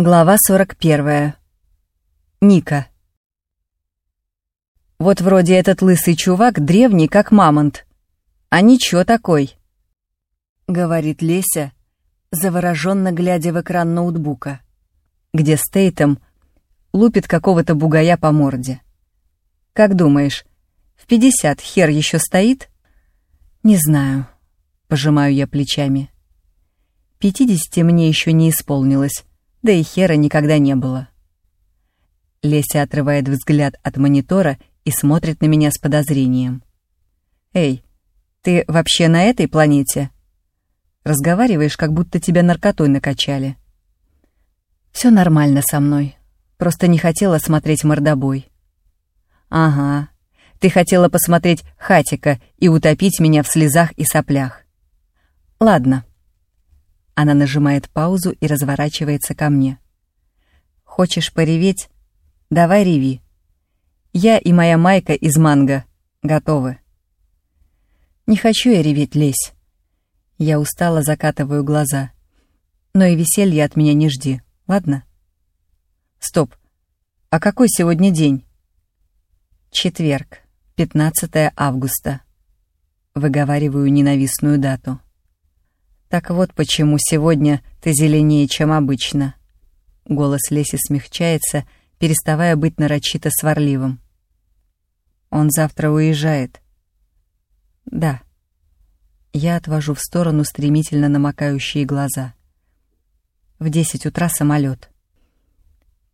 Глава 41. Ника. Вот вроде этот лысый чувак древний, как мамонт. А ничего такой, — говорит Леся, завороженно глядя в экран ноутбука, где Стейтем лупит какого-то бугая по морде. Как думаешь, в 50 хер еще стоит? Не знаю, — пожимаю я плечами. 50 мне еще не исполнилось да и хера никогда не было. Леся отрывает взгляд от монитора и смотрит на меня с подозрением. «Эй, ты вообще на этой планете?» Разговариваешь, как будто тебя наркотой накачали. Все нормально со мной. Просто не хотела смотреть мордобой. Ага. Ты хотела посмотреть Хатика и утопить меня в слезах и соплях. Ладно. Она нажимает паузу и разворачивается ко мне. «Хочешь пореветь? Давай реви. Я и моя майка из манго готовы». «Не хочу я реветь, лезь». Я устало закатываю глаза. Но и веселья от меня не жди, ладно? Стоп. А какой сегодня день? Четверг, 15 августа. Выговариваю ненавистную дату. Так вот почему сегодня ты зеленее, чем обычно. Голос Леси смягчается, переставая быть нарочито сварливым. Он завтра уезжает. Да. Я отвожу в сторону стремительно намокающие глаза. В десять утра самолет.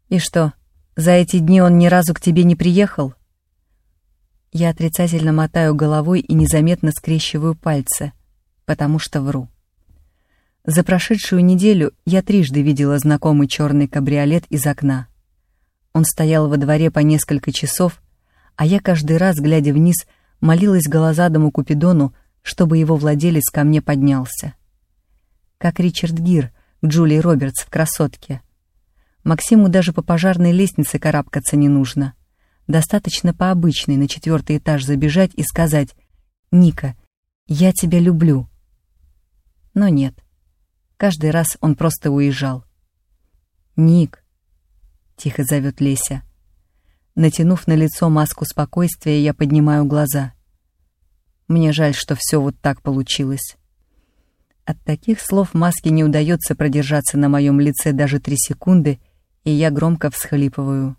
И что, за эти дни он ни разу к тебе не приехал? Я отрицательно мотаю головой и незаметно скрещиваю пальцы, потому что вру. За прошедшую неделю я трижды видела знакомый черный кабриолет из окна. Он стоял во дворе по несколько часов, а я каждый раз, глядя вниз, молилась голозадому Купидону, чтобы его владелец ко мне поднялся. Как Ричард Гир к Джулии Робертс в «Красотке». Максиму даже по пожарной лестнице карабкаться не нужно. Достаточно по обычной на четвертый этаж забежать и сказать «Ника, я тебя люблю». Но нет. Каждый раз он просто уезжал. «Ник», — тихо зовет Леся. Натянув на лицо маску спокойствия, я поднимаю глаза. Мне жаль, что все вот так получилось. От таких слов маске не удается продержаться на моем лице даже три секунды, и я громко всхлипываю.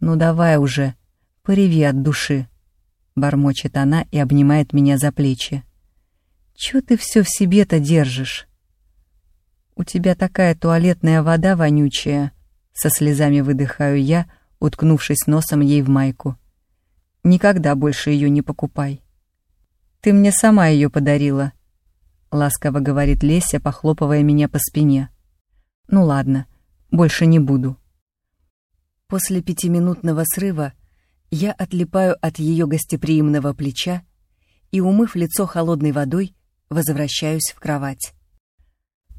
«Ну давай уже, пореви от души», — бормочет она и обнимает меня за плечи. «Чё ты все в себе-то держишь?» «У тебя такая туалетная вода вонючая», — со слезами выдыхаю я, уткнувшись носом ей в майку. «Никогда больше ее не покупай». «Ты мне сама ее подарила», — ласково говорит Леся, похлопывая меня по спине. «Ну ладно, больше не буду». После пятиминутного срыва я отлипаю от ее гостеприимного плеча и, умыв лицо холодной водой, возвращаюсь в кровать.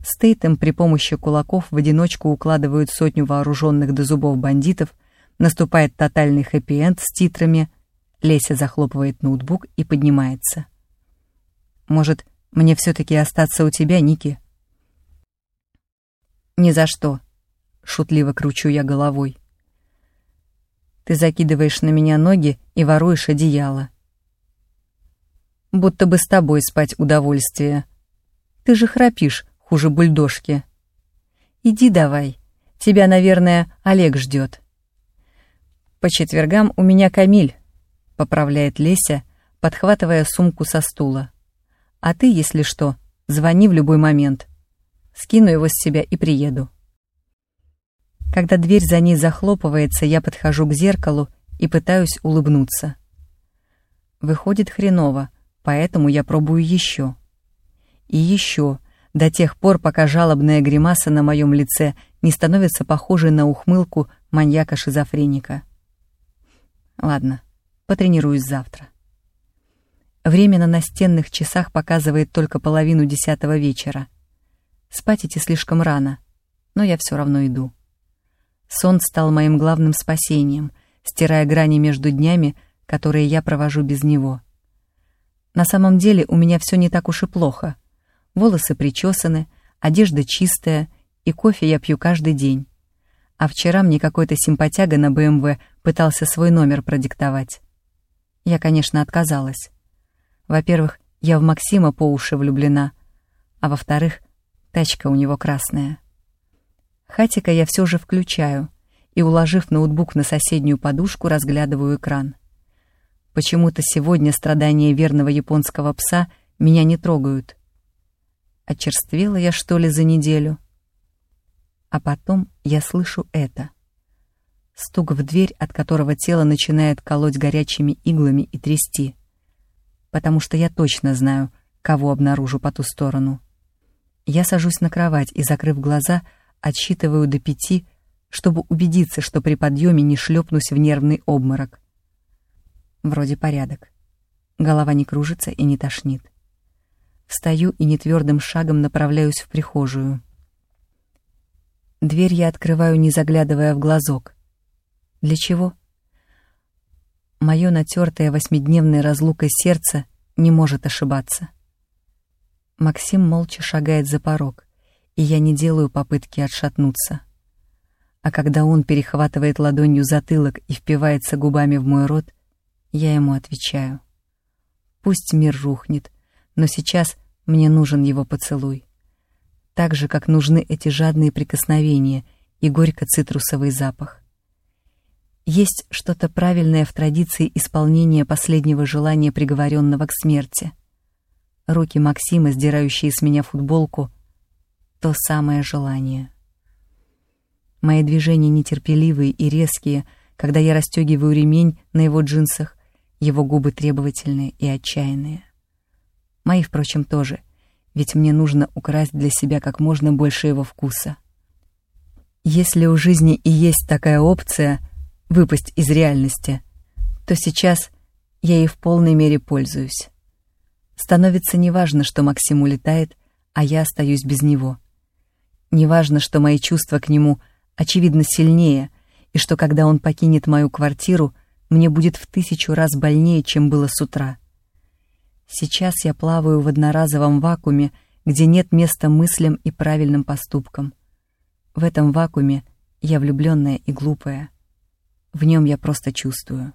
Стейтем при помощи кулаков в одиночку укладывают сотню вооруженных до зубов бандитов, наступает тотальный хэппи-энд с титрами, Леся захлопывает ноутбук и поднимается. «Может, мне все-таки остаться у тебя, Ники?» «Ни за что», — шутливо кручу я головой. «Ты закидываешь на меня ноги и воруешь одеяло. Будто бы с тобой спать удовольствие. Ты же храпишь, хуже бульдожки. Иди давай, тебя, наверное, Олег ждет. По четвергам у меня Камиль, поправляет Леся, подхватывая сумку со стула. А ты, если что, звони в любой момент. Скину его с себя и приеду. Когда дверь за ней захлопывается, я подхожу к зеркалу и пытаюсь улыбнуться. Выходит хреново, поэтому я пробую еще. И еще, до тех пор, пока жалобная гримаса на моем лице не становится похожей на ухмылку маньяка-шизофреника. Ладно, потренируюсь завтра. Время на настенных часах показывает только половину десятого вечера. Спать идти слишком рано, но я все равно иду. Сон стал моим главным спасением, стирая грани между днями, которые я провожу без него. На самом деле у меня все не так уж и плохо — волосы причесаны, одежда чистая, и кофе я пью каждый день. А вчера мне какой-то симпатяга на БМВ пытался свой номер продиктовать. Я, конечно, отказалась. Во-первых, я в Максима по уши влюблена, а во-вторых, тачка у него красная. Хатика я все же включаю и, уложив ноутбук на соседнюю подушку, разглядываю экран. Почему-то сегодня страдания верного японского пса меня не трогают. Очерствела я, что ли, за неделю? А потом я слышу это. Стук в дверь, от которого тело начинает колоть горячими иглами и трясти. Потому что я точно знаю, кого обнаружу по ту сторону. Я сажусь на кровать и, закрыв глаза, отсчитываю до пяти, чтобы убедиться, что при подъеме не шлепнусь в нервный обморок. Вроде порядок. Голова не кружится и не тошнит. Встаю и нетвердым шагом направляюсь в прихожую. Дверь я открываю, не заглядывая в глазок. Для чего? Мое натертое восьмидневной разлукой сердце не может ошибаться. Максим молча шагает за порог, и я не делаю попытки отшатнуться. А когда он перехватывает ладонью затылок и впивается губами в мой рот, я ему отвечаю. Пусть мир рухнет, но сейчас мне нужен его поцелуй так же, как нужны эти жадные прикосновения и горько-цитрусовый запах. Есть что-то правильное в традиции исполнения последнего желания приговоренного к смерти. Руки Максима, сдирающие с меня футболку, то самое желание. Мои движения нетерпеливые и резкие, когда я расстегиваю ремень на его джинсах, его губы требовательные и отчаянные. Мои, впрочем, тоже — ведь мне нужно украсть для себя как можно больше его вкуса. Если у жизни и есть такая опция выпасть из реальности, то сейчас я ей в полной мере пользуюсь. Становится неважно, что Максим улетает, а я остаюсь без него. Неважно, что мои чувства к нему очевидно сильнее, и что когда он покинет мою квартиру, мне будет в тысячу раз больнее, чем было с утра. Сейчас я плаваю в одноразовом вакууме, где нет места мыслям и правильным поступкам. В этом вакууме я влюбленная и глупая. В нем я просто чувствую.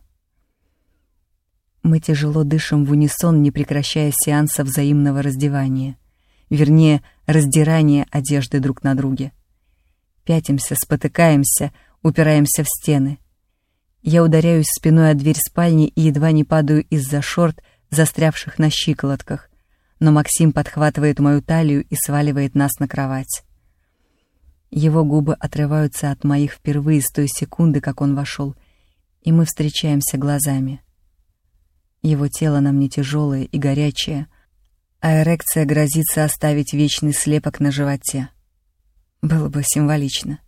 Мы тяжело дышим в унисон, не прекращая сеанса взаимного раздевания. Вернее, раздирания одежды друг на друге. Пятимся, спотыкаемся, упираемся в стены. Я ударяюсь спиной о дверь спальни и едва не падаю из-за шорт — застрявших на щиколотках, но Максим подхватывает мою талию и сваливает нас на кровать. Его губы отрываются от моих впервые с той секунды, как он вошел, и мы встречаемся глазами. Его тело на мне тяжелое и горячее, а эрекция грозится оставить вечный слепок на животе. Было бы символично.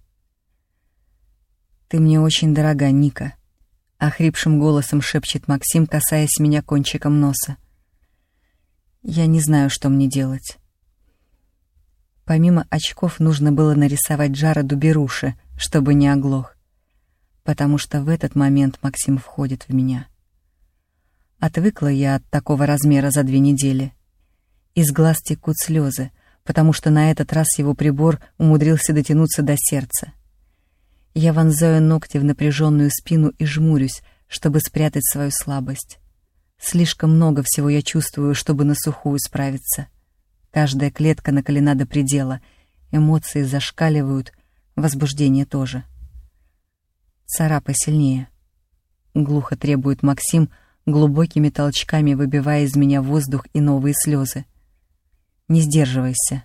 «Ты мне очень дорога, Ника», — охрипшим голосом шепчет Максим, касаясь меня кончиком носа. Я не знаю, что мне делать. Помимо очков нужно было нарисовать Джароду беруши, чтобы не оглох, потому что в этот момент Максим входит в меня. Отвыкла я от такого размера за две недели. Из глаз текут слезы, потому что на этот раз его прибор умудрился дотянуться до сердца. Я вонзаю ногти в напряженную спину и жмурюсь, чтобы спрятать свою слабость. Слишком много всего я чувствую, чтобы на сухую справиться. Каждая клетка накалена до предела, эмоции зашкаливают, возбуждение тоже. Царапай сильнее. Глухо требует Максим, глубокими толчками выбивая из меня воздух и новые слезы. Не сдерживайся.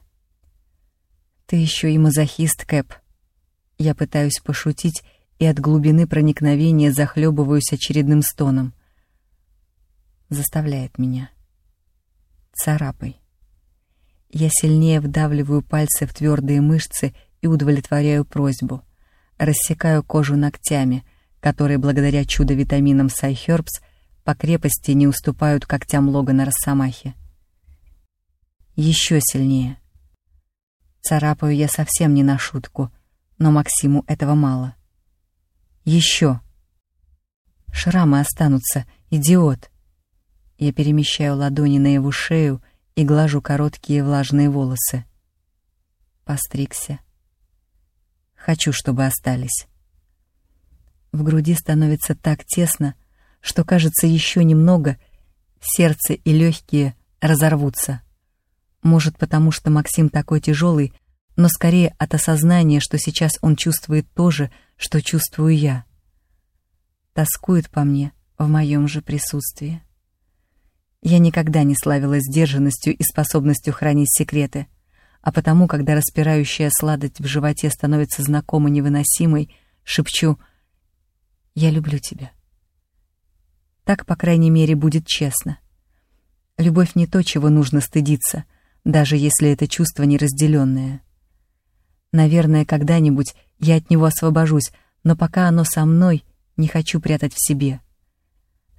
Ты еще и мазохист, Кэп. Я пытаюсь пошутить и от глубины проникновения захлебываюсь очередным стоном. Заставляет меня. Царапай. Я сильнее вдавливаю пальцы в твердые мышцы и удовлетворяю просьбу. Рассекаю кожу ногтями, которые благодаря чудо-витаминам Сайхербс по крепости не уступают когтям Логана Росомахи. Еще сильнее. Царапаю я совсем не на шутку — но Максиму этого мало. Еще. Шрамы останутся, идиот. Я перемещаю ладони на его шею и глажу короткие влажные волосы. Постригся. Хочу, чтобы остались. В груди становится так тесно, что, кажется, еще немного, сердце и легкие разорвутся. Может, потому что Максим такой тяжелый, но скорее от осознания, что сейчас он чувствует то же, что чувствую я. Тоскует по мне в моем же присутствии. Я никогда не славилась сдержанностью и способностью хранить секреты, а потому, когда распирающая сладость в животе становится знакомо невыносимой, шепчу «Я люблю тебя». Так, по крайней мере, будет честно. Любовь не то, чего нужно стыдиться, даже если это чувство неразделенное. Наверное, когда-нибудь я от него освобожусь, но пока оно со мной, не хочу прятать в себе.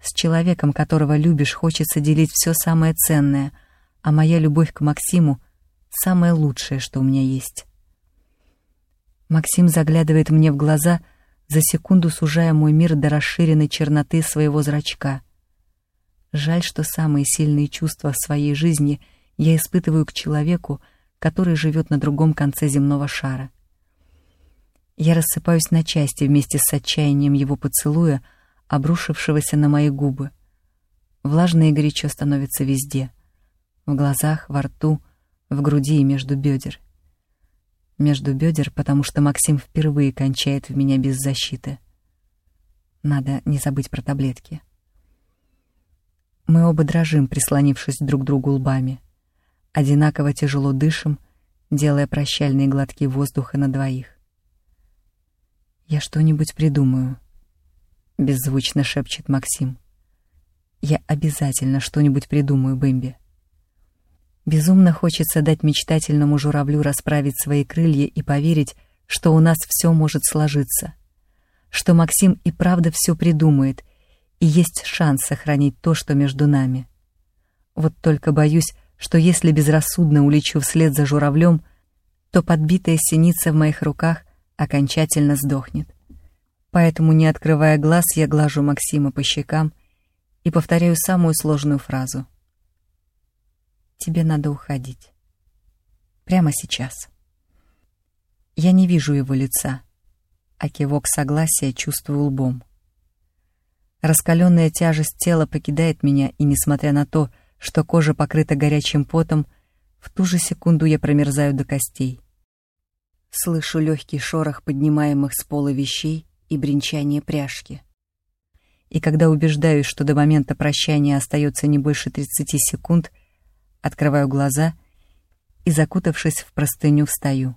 С человеком, которого любишь, хочется делить все самое ценное, а моя любовь к Максиму — самое лучшее, что у меня есть. Максим заглядывает мне в глаза, за секунду сужая мой мир до расширенной черноты своего зрачка. Жаль, что самые сильные чувства в своей жизни я испытываю к человеку, который живет на другом конце земного шара. Я рассыпаюсь на части вместе с отчаянием его поцелуя, обрушившегося на мои губы. Влажно и горячо становится везде. В глазах, во рту, в груди и между бедер. Между бедер, потому что Максим впервые кончает в меня без защиты. Надо не забыть про таблетки. Мы оба дрожим, прислонившись друг к другу лбами одинаково тяжело дышим, делая прощальные глотки воздуха на двоих. «Я что-нибудь придумаю», — беззвучно шепчет Максим. «Я обязательно что-нибудь придумаю, Бэмби». Безумно хочется дать мечтательному журавлю расправить свои крылья и поверить, что у нас все может сложиться, что Максим и правда все придумает, и есть шанс сохранить то, что между нами. Вот только боюсь, что если безрассудно улечу вслед за журавлем, то подбитая синица в моих руках окончательно сдохнет. Поэтому, не открывая глаз, я глажу Максима по щекам и повторяю самую сложную фразу. «Тебе надо уходить. Прямо сейчас». Я не вижу его лица, а кивок согласия чувствую лбом. Раскаленная тяжесть тела покидает меня, и, несмотря на то, что кожа покрыта горячим потом, в ту же секунду я промерзаю до костей. Слышу легкий шорох поднимаемых с пола вещей и бренчание пряжки. И когда убеждаюсь, что до момента прощания остается не больше 30 секунд, открываю глаза и, закутавшись в простыню, встаю.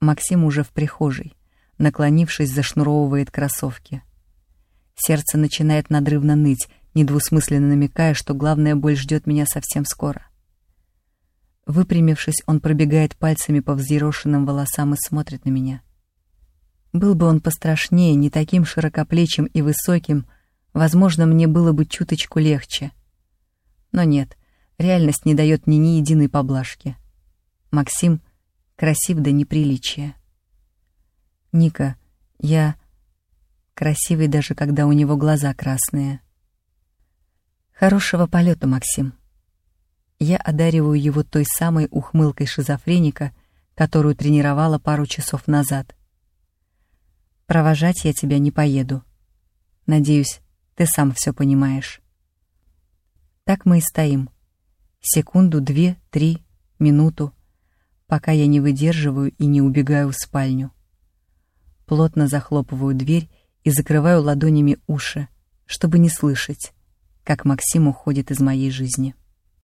Максим уже в прихожей, наклонившись, зашнуровывает кроссовки. Сердце начинает надрывно ныть, недвусмысленно намекая, что главная боль ждет меня совсем скоро. Выпрямившись, он пробегает пальцами по взъерошенным волосам и смотрит на меня. Был бы он пострашнее, не таким широкоплечим и высоким, возможно, мне было бы чуточку легче. Но нет, реальность не дает мне ни единой поблажки. Максим красив до неприличия. Ника, я красивый даже когда у него глаза красные. Хорошего полета, Максим. Я одариваю его той самой ухмылкой шизофреника, которую тренировала пару часов назад. Провожать я тебя не поеду. Надеюсь, ты сам все понимаешь. Так мы и стоим. Секунду, две, три, минуту, пока я не выдерживаю и не убегаю в спальню. Плотно захлопываю дверь и закрываю ладонями уши, чтобы не слышать как Максим уходит из моей жизни.